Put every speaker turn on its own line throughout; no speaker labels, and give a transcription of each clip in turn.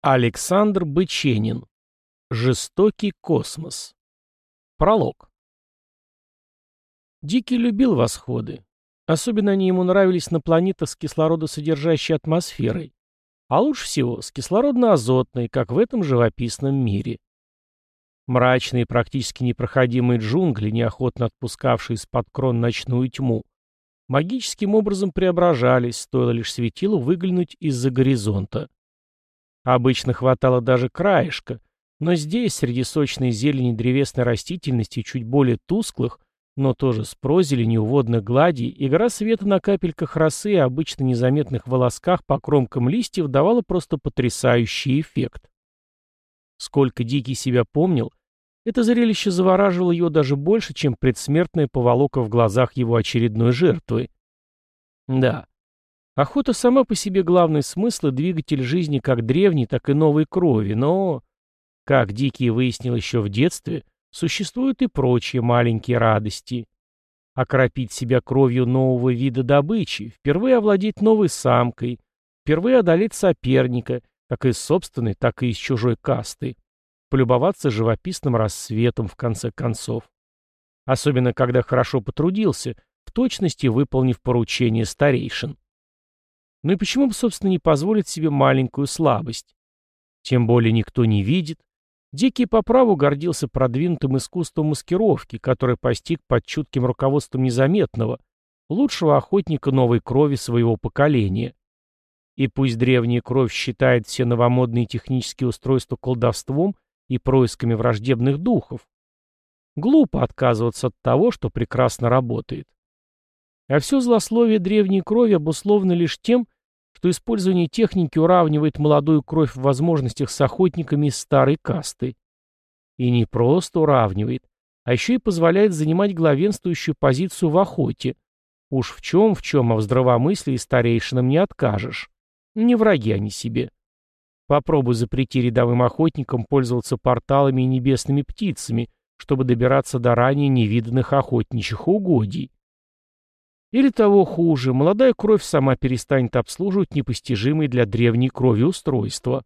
Александр Быченин. Жестокий космос. Пролог. Дикий любил восходы. Особенно они ему нравились на планетах с кислородосодержащей атмосферой, а лучше всего с кислородно-азотной, как в этом живописном мире. Мрачные, практически непроходимые джунгли, неохотно отпускавшие из-под крон ночную тьму, магическим образом преображались, стоило лишь светилу выглянуть из-за горизонта. Обычно хватало даже краешка, но здесь, среди сочной зелени древесной растительности чуть более тусклых, но тоже с прозеленью водных гладей, игра света на капельках росы и обычно незаметных волосках по кромкам листьев давала просто потрясающий эффект. Сколько Дикий себя помнил, это зрелище завораживало его даже больше, чем предсмертная поволока в глазах его очередной жертвы. Да, Охота сама по себе главный смысл и двигатель жизни как древней, так и новой крови, но, как Дикий выяснил еще в детстве, существуют и прочие маленькие радости. Окропить себя кровью нового вида добычи, впервые овладеть новой самкой, впервые одолеть соперника, как из собственной, так и из чужой касты, полюбоваться живописным рассветом в конце концов. Особенно, когда хорошо потрудился, в точности выполнив поручение старейшин. Ну и почему бы, собственно, не позволить себе маленькую слабость? Тем более никто не видит. Дикий по праву гордился продвинутым искусством маскировки, которое постиг под чутким руководством незаметного, лучшего охотника новой крови своего поколения. И пусть древняя кровь считает все новомодные технические устройства колдовством и происками враждебных духов, глупо отказываться от того, что прекрасно работает. А все злословие древней крови обусловлено лишь тем, что использование техники уравнивает молодую кровь в возможностях с охотниками из старой касты. И не просто уравнивает, а еще и позволяет занимать главенствующую позицию в охоте. Уж в чем, в чем, а в здравомыслии старейшинам не откажешь. Не враги они себе. Попробуй запрети рядовым охотникам пользоваться порталами и небесными птицами, чтобы добираться до ранее невиданных охотничьих угодий. Или того хуже, молодая кровь сама перестанет обслуживать непостижимые для древней крови устройства.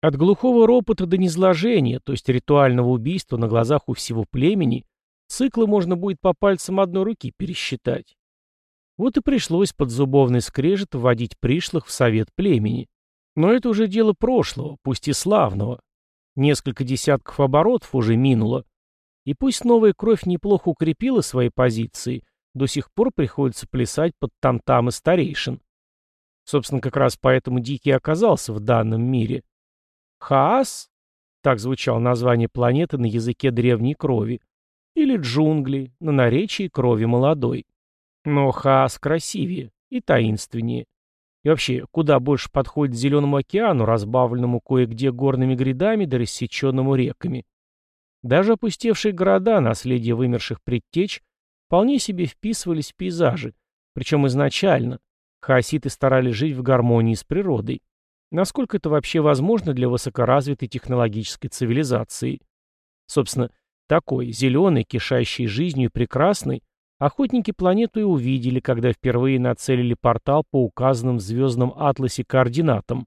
От глухого ропота до низложения, то есть ритуального убийства на глазах у всего племени, циклы можно будет по пальцам одной руки пересчитать. Вот и пришлось под зубовный скрежет вводить пришлых в совет племени. Но это уже дело прошлого, пусть и славного. Несколько десятков оборотов уже минуло. И пусть новая кровь неплохо укрепила свои позиции – до сих пор приходится плясать под тамтамы старейшин. Собственно, как раз поэтому Дикий оказался в данном мире. Хаас, так звучало название планеты на языке древней крови, или джунгли, на наречии крови молодой. Но Хаас красивее и таинственнее. И вообще, куда больше подходит Зеленому океану, разбавленному кое-где горными грядами да рассеченному реками. Даже опустевшие города, наследие вымерших предтеч, вполне себе вписывались в пейзажи, причем изначально. Хаоситы старались жить в гармонии с природой. Насколько это вообще возможно для высокоразвитой технологической цивилизации? Собственно, такой, зеленый, кишащий жизнью и прекрасный, охотники планету и увидели, когда впервые нацелили портал по указанным в звездном атласе координатам.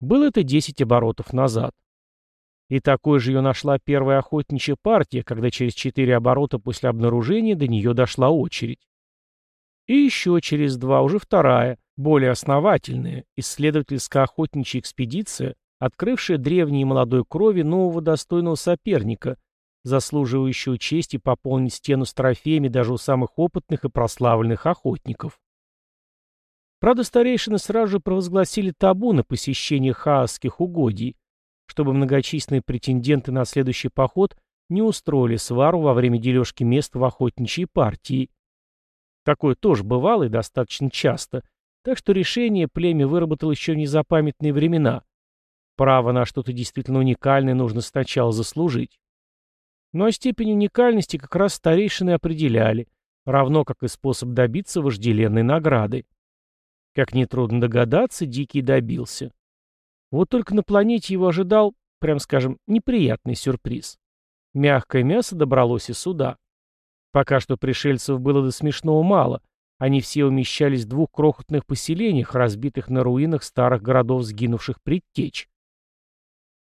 Было это 10 оборотов назад. И такой же ее нашла первая охотничья партия, когда через четыре оборота после обнаружения до нее дошла очередь. И еще через два уже вторая, более основательная, исследовательско-охотничья экспедиция, открывшая древней молодой крови нового достойного соперника, заслуживающего чести пополнить стену с трофеями даже у самых опытных и прославленных охотников. Правда, старейшины сразу же провозгласили табу на посещение хаосских угодий, чтобы многочисленные претенденты на следующий поход не устроили свару во время дележки мест в охотничьей партии. Такое тоже бывало и достаточно часто, так что решение племя выработало еще в незапамятные времена. Право на что-то действительно уникальное нужно сначала заслужить. Ну а степень уникальности как раз старейшины определяли, равно как и способ добиться вожделенной награды. Как нетрудно догадаться, Дикий добился. Вот только на планете его ожидал, прям скажем, неприятный сюрприз. Мягкое мясо добралось и сюда. Пока что пришельцев было до смешного мало. Они все умещались в двух крохотных поселениях, разбитых на руинах старых городов сгинувших предтеч.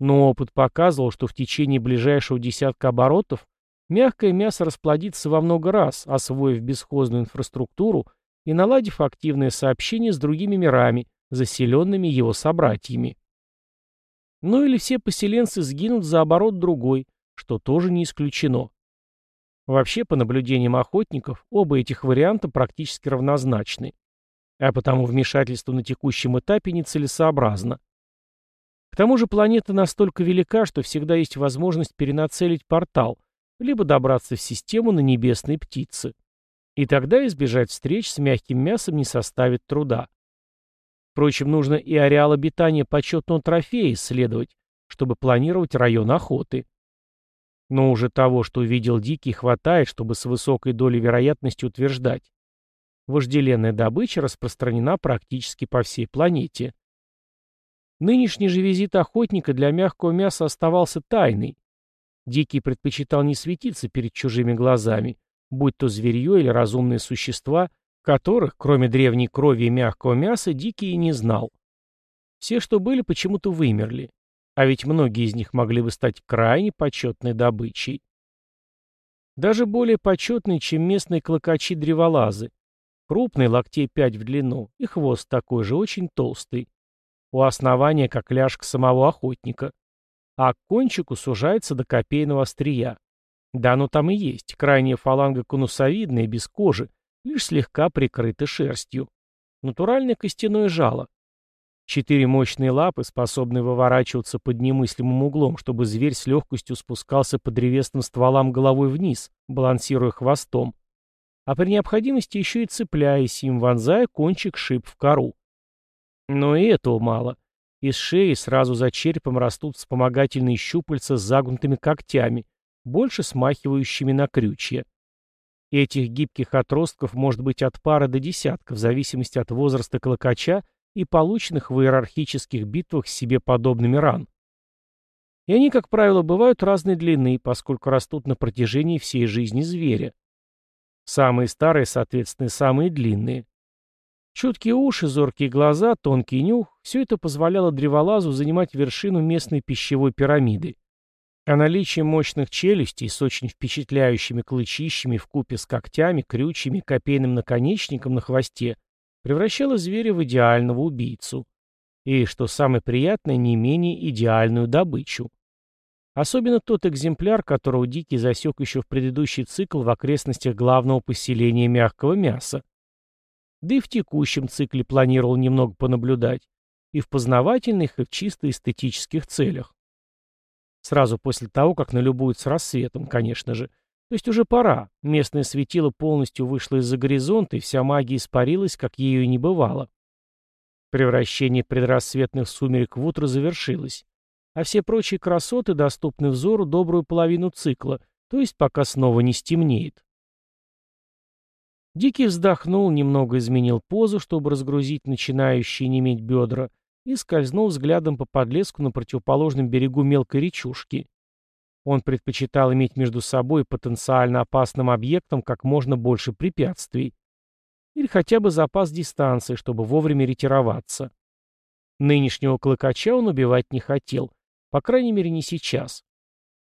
Но опыт показывал, что в течение ближайшего десятка оборотов мягкое мясо расплодится во много раз, освоив бесхозную инфраструктуру и наладив активное сообщение с другими мирами, заселенными его собратьями. Ну или все поселенцы сгинут за оборот другой, что тоже не исключено. Вообще, по наблюдениям охотников, оба этих варианта практически равнозначны, а потому вмешательство на текущем этапе нецелесообразно. К тому же планета настолько велика, что всегда есть возможность перенацелить портал, либо добраться в систему на небесной птице. И тогда избежать встреч с мягким мясом не составит труда. Впрочем, нужно и ареал обитания почетного трофея исследовать, чтобы планировать район охоты. Но уже того, что увидел Дикий, хватает, чтобы с высокой долей вероятности утверждать. Вожделенная добыча распространена практически по всей планете. Нынешний же визит охотника для мягкого мяса оставался тайной. Дикий предпочитал не светиться перед чужими глазами, будь то зверье или разумные существа, которых, кроме древней крови и мягкого мяса, Дикий не знал. Все, что были, почему-то вымерли. А ведь многие из них могли бы стать крайне почетной добычей. Даже более почетной, чем местные клокачи-древолазы. Крупный, локтей 5 в длину, и хвост такой же, очень толстый. У основания, как ляжка самого охотника. А к кончику сужается до копейного острия. Да, оно там и есть. Крайняя фаланга конусовидная, без кожи, лишь слегка прикрыта шерстью. Натуральное костяное жало. Четыре мощные лапы, способные выворачиваться под немыслимым углом, чтобы зверь с легкостью спускался по древесным стволам головой вниз, балансируя хвостом. А при необходимости еще и цепляясь им, вонзая кончик шип в кору. Но и этого мало. Из шеи сразу за черепом растут вспомогательные щупальца с загнутыми когтями, больше смахивающими на крючья. Этих гибких отростков может быть от пары до десятка, в зависимости от возраста клокача и полученных в иерархических битвах с себе подобными ран. И они, как правило, бывают разной длины, поскольку растут на протяжении всей жизни зверя. Самые старые, соответственно, самые длинные. Чуткие уши, зоркие глаза, тонкий нюх – все это позволяло древолазу занимать вершину местной пищевой пирамиды. А наличие мощных челюстей с очень впечатляющими клычищами купе с когтями, крючьями, копейным наконечником на хвосте превращало зверя в идеального убийцу. И, что самое приятное, не менее идеальную добычу. Особенно тот экземпляр, которого Дикий засек еще в предыдущий цикл в окрестностях главного поселения мягкого мяса. Да и в текущем цикле планировал немного понаблюдать. И в познавательных, и в чисто эстетических целях. Сразу после того, как налюбуются рассветом, конечно же. То есть уже пора. Местное светило полностью вышло из-за горизонта, и вся магия испарилась, как ее и не бывало. Превращение предрассветных сумерек в утро завершилось, а все прочие красоты доступны взору добрую половину цикла, то есть пока снова не стемнеет. Дикий вздохнул, немного изменил позу, чтобы разгрузить начинающие неметь бедра, и скользнул взглядом по подлеску на противоположном берегу мелкой речушки. Он предпочитал иметь между собой потенциально опасным объектом как можно больше препятствий. Или хотя бы запас дистанции, чтобы вовремя ретироваться. Нынешнего клыкача он убивать не хотел, по крайней мере не сейчас.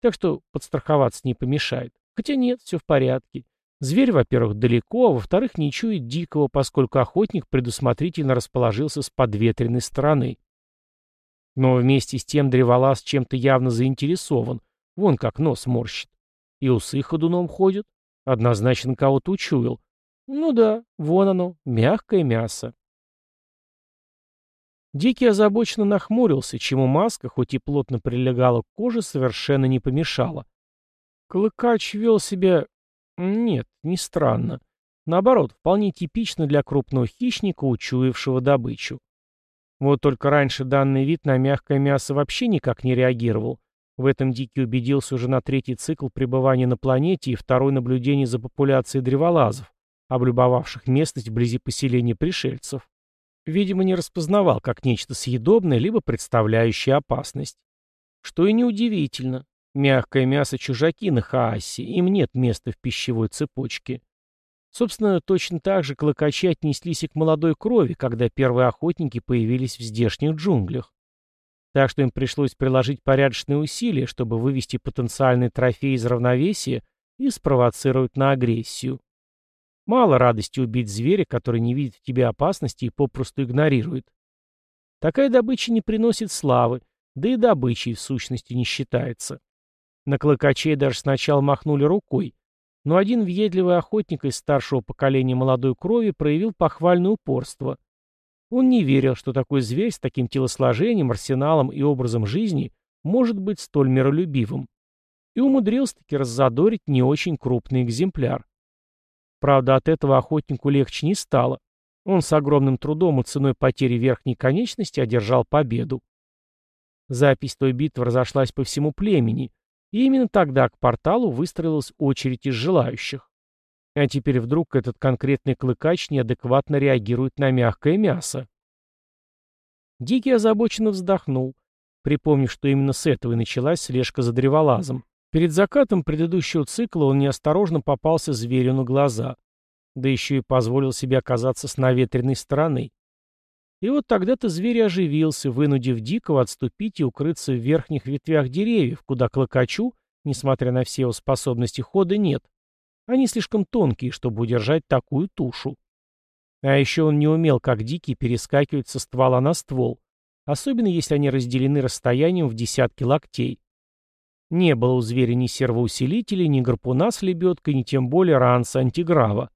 Так что подстраховаться не помешает. Хотя нет, все в порядке. Зверь, во-первых, далеко, а во-вторых, не чует дикого, поскольку охотник предусмотрительно расположился с подветренной стороны. Но вместе с тем древолаз чем-то явно заинтересован, вон как нос морщит. И усы ходуном ходят, однозначно кого-то учуял. Ну да, вон оно, мягкое мясо. Дикий озабоченно нахмурился, чему маска, хоть и плотно прилегала к коже, совершенно не помешала. Клыкач вел себя нет, не странно. Наоборот, вполне типично для крупного хищника, учуявшего добычу. Вот только раньше данный вид на мягкое мясо вообще никак не реагировал. В этом Дикий убедился уже на третий цикл пребывания на планете и второй наблюдение за популяцией древолазов, облюбовавших местность вблизи поселения пришельцев. Видимо, не распознавал как нечто съедобное, либо представляющее опасность. Что и неудивительно. Мягкое мясо чужаки на Хаасе, им нет места в пищевой цепочке. Собственно, точно так же клыкачи отнеслись и к молодой крови, когда первые охотники появились в здешних джунглях. Так что им пришлось приложить порядочные усилия, чтобы вывести потенциальный трофей из равновесия и спровоцировать на агрессию. Мало радости убить зверя, который не видит в тебе опасности и попросту игнорирует. Такая добыча не приносит славы, да и добычей в сущности не считается. На клыкачей даже сначала махнули рукой, но один въедливый охотник из старшего поколения молодой крови проявил похвальное упорство. Он не верил, что такой зверь с таким телосложением, арсеналом и образом жизни может быть столь миролюбивым. И умудрился-таки раззадорить не очень крупный экземпляр. Правда, от этого охотнику легче не стало. Он с огромным трудом и ценой потери верхней конечности одержал победу. Запись той битвы разошлась по всему племени, и именно тогда к порталу выстроилась очередь из желающих. А теперь вдруг этот конкретный клыкач неадекватно реагирует на мягкое мясо. Дикий озабоченно вздохнул, припомнив, что именно с этого и началась слежка за древолазом. Перед закатом предыдущего цикла он неосторожно попался зверю на глаза, да еще и позволил себе оказаться с наветренной стороны. И вот тогда-то зверь оживился, вынудив Дикого отступить и укрыться в верхних ветвях деревьев, куда клокочу, несмотря на все его способности хода, нет. Они слишком тонкие, чтобы удержать такую тушу. А еще он не умел, как Дикий, перескакивать со ствола на ствол, особенно если они разделены расстоянием в десятки локтей. Не было у зверя ни сервоусилителей, ни гарпуна с лебедкой, ни тем более ранца антиграва.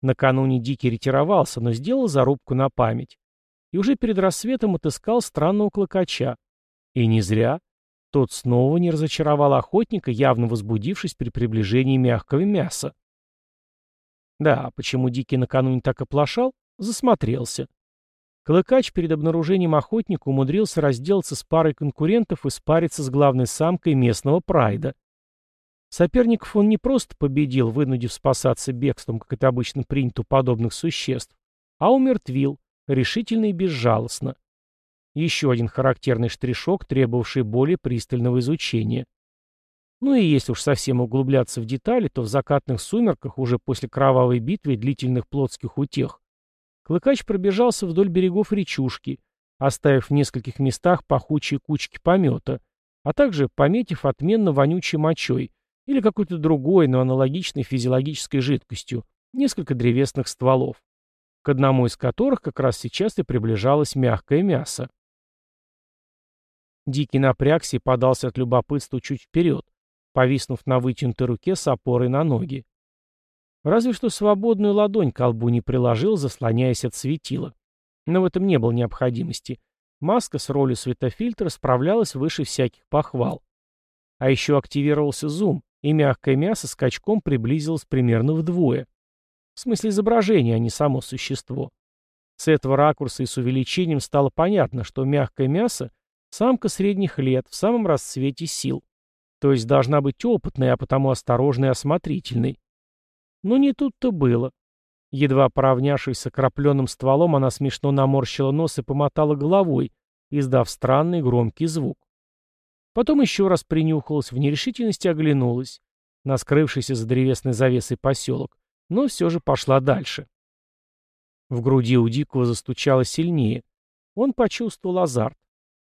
Накануне Дикий ретировался, но сделал зарубку на память и уже перед рассветом отыскал странного клокача. И не зря. Тот снова не разочаровал охотника, явно возбудившись при приближении мягкого мяса. Да, почему Дикий накануне так оплошал? Засмотрелся. Клыкач перед обнаружением охотника умудрился разделаться с парой конкурентов и спариться с главной самкой местного прайда. Соперников он не просто победил, вынудив спасаться бегством, как это обычно принято у подобных существ, а умертвил, решительно и безжалостно. Еще один характерный штришок, требовавший более пристального изучения. Ну и если уж совсем углубляться в детали, то в закатных сумерках, уже после кровавой битвы и длительных плотских утех, Клыкач пробежался вдоль берегов речушки, оставив в нескольких местах пахучие кучки помета, а также пометив отменно вонючей мочой или какой-то другой, но аналогичной физиологической жидкостью, несколько древесных стволов к одному из которых как раз сейчас и приближалось мягкое мясо. Дикий напрягся и подался от любопытства чуть вперед, повиснув на вытянутой руке с опорой на ноги. Разве что свободную ладонь колбу не приложил, заслоняясь от светила. Но в этом не было необходимости. Маска с ролью светофильтра справлялась выше всяких похвал. А еще активировался зум, и мягкое мясо скачком приблизилось примерно вдвое. В смысле изображения, а не само существо. С этого ракурса и с увеличением стало понятно, что мягкое мясо – самка средних лет, в самом расцвете сил. То есть должна быть опытной, а потому осторожной и осмотрительной. Но не тут-то было. Едва поравнявшись с окропленным стволом, она смешно наморщила нос и помотала головой, издав странный громкий звук. Потом еще раз принюхалась, в нерешительности оглянулась на скрывшийся за древесной завесой поселок но все же пошла дальше. В груди у Дикого застучало сильнее. Он почувствовал азарт.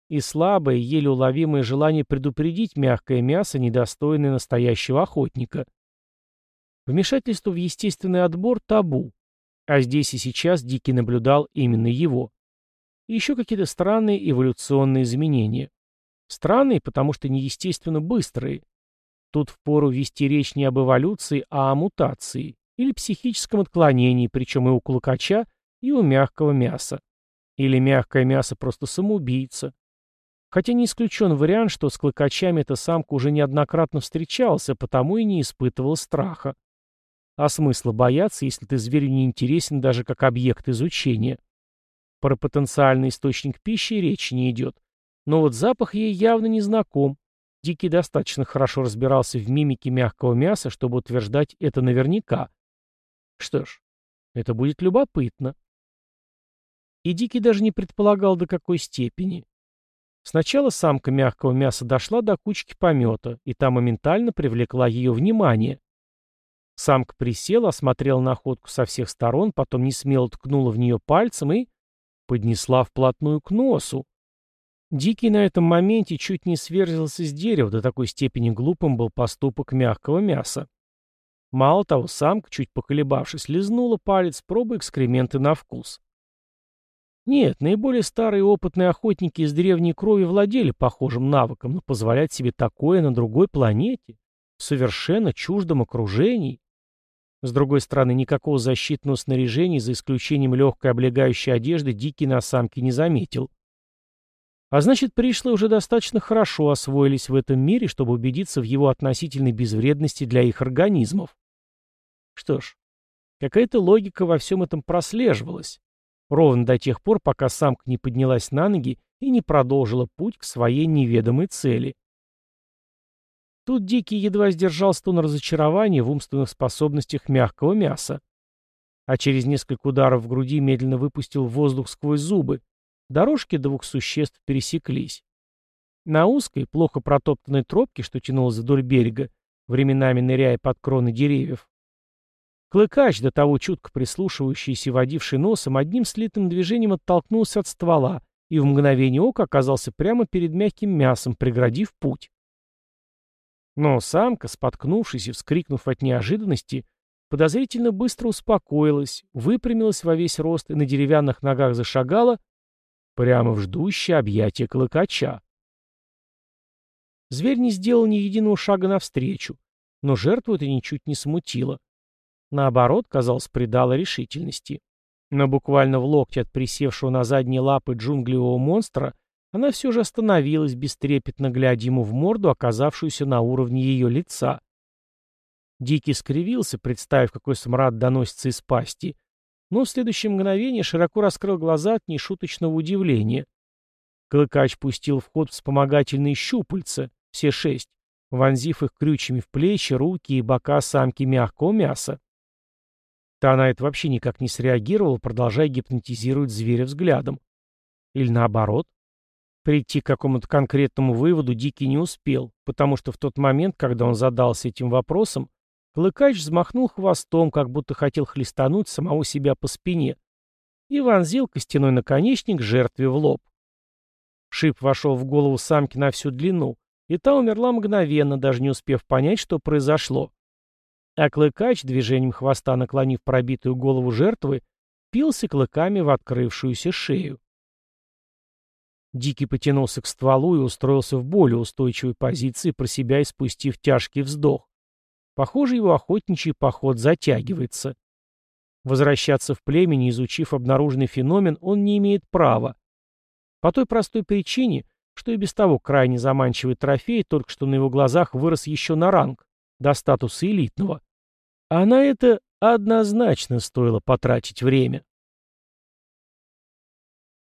И слабое, еле уловимое желание предупредить мягкое мясо, недостойное настоящего охотника. Вмешательство в естественный отбор – табу. А здесь и сейчас Дикий наблюдал именно его. И еще какие-то странные эволюционные изменения. Странные, потому что неестественно быстрые. Тут впору вести речь не об эволюции, а о мутации или психическом отклонении, причем и у клокача, и у мягкого мяса. Или мягкое мясо просто самоубийца. Хотя не исключен вариант, что с клыкачами эта самка уже неоднократно встречался, потому и не испытывал страха. А смысла бояться, если ты зверю не интересен даже как объект изучения? Про потенциальный источник пищи речи не идет. Но вот запах ей явно не знаком. Дикий достаточно хорошо разбирался в мимике мягкого мяса, чтобы утверждать это наверняка. Что ж, это будет любопытно. И Дикий даже не предполагал, до какой степени. Сначала самка мягкого мяса дошла до кучки помета, и та моментально привлекла ее внимание. Самка присела, осмотрела находку со всех сторон, потом не смело ткнула в нее пальцем и поднесла вплотную к носу. Дикий на этом моменте чуть не сверзился с дерева, до такой степени глупым был поступок мягкого мяса. Мало того, самка, чуть поколебавшись, лизнула палец, пробуя экскременты на вкус. Нет, наиболее старые опытные охотники из древней крови владели похожим навыком, но позволять себе такое на другой планете, в совершенно чуждом окружении. С другой стороны, никакого защитного снаряжения, за исключением легкой облегающей одежды, Дикий на самке не заметил. А значит, пришлые уже достаточно хорошо освоились в этом мире, чтобы убедиться в его относительной безвредности для их организмов. Что ж, какая-то логика во всем этом прослеживалась. Ровно до тех пор, пока самка не поднялась на ноги и не продолжила путь к своей неведомой цели. Тут Дикий едва сдержал стон разочарования в умственных способностях мягкого мяса. А через несколько ударов в груди медленно выпустил воздух сквозь зубы, Дорожки двух существ пересеклись. На узкой, плохо протоптанной тропке, что тянулась вдоль берега, временами ныряя под кроны деревьев, Клыкач, до того чутко прислушивающийся и водивший носом, одним слитым движением оттолкнулся от ствола и в мгновение ока оказался прямо перед мягким мясом, преградив путь. Но самка, споткнувшись и вскрикнув от неожиданности, подозрительно быстро успокоилась, выпрямилась во весь рост и на деревянных ногах зашагала, прямо в ждущее объятие клыкача. Зверь не сделал ни единого шага навстречу, но жертву это ничуть не смутило. Наоборот, казалось, придало решительности. Но буквально в локте от присевшего на задние лапы джунглевого монстра она все же остановилась, бестрепетно глядя ему в морду, оказавшуюся на уровне ее лица. Дикий скривился, представив, какой смрад доносится из пасти, но в следующее мгновение широко раскрыл глаза от нешуточного удивления. Клыкач пустил в ход вспомогательные щупальца, все шесть, вонзив их крючьями в плечи, руки и бока самки мягкого мяса. Та на это вообще никак не среагировала, продолжая гипнотизировать зверя взглядом. Или наоборот. Прийти к какому-то конкретному выводу Дикий не успел, потому что в тот момент, когда он задался этим вопросом, Клыкач взмахнул хвостом, как будто хотел хлестануть самого себя по спине, и вонзил костяной наконечник жертве в лоб. Шип вошел в голову самки на всю длину, и та умерла мгновенно, даже не успев понять, что произошло. А клыкач, движением хвоста наклонив пробитую голову жертвы, пился клыками в открывшуюся шею. Дикий потянулся к стволу и устроился в более устойчивой позиции, про себя испустив тяжкий вздох. Похоже, его охотничий поход затягивается. Возвращаться в племя, не изучив обнаруженный феномен, он не имеет права. По той простой причине, что и без того крайне заманчивый трофей только что на его глазах вырос еще на ранг, до статуса элитного. А на это однозначно стоило потратить время.